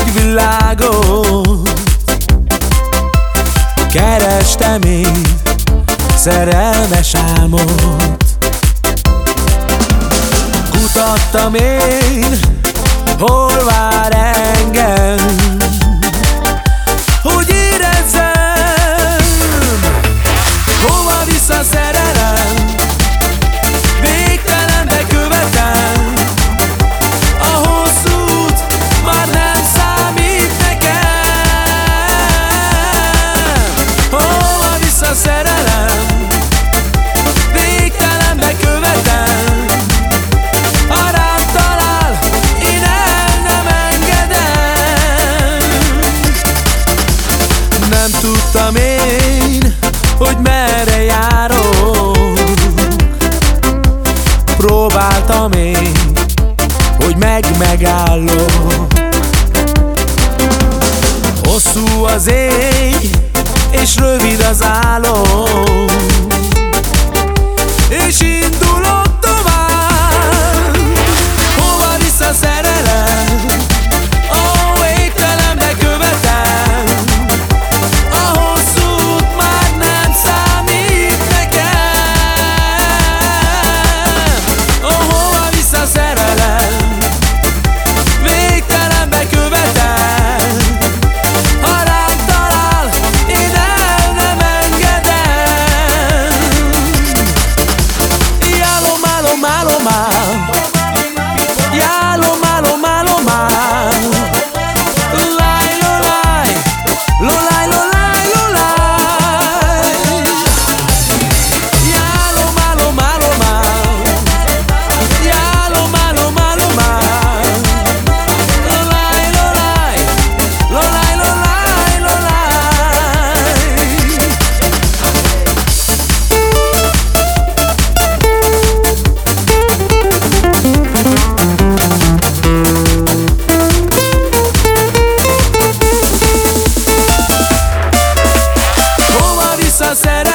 egy világot. Kerestem én szerelmes álmot. Kutattam én remény, hogy meg-megállom Hosszú az ég és rövid az álom. hacer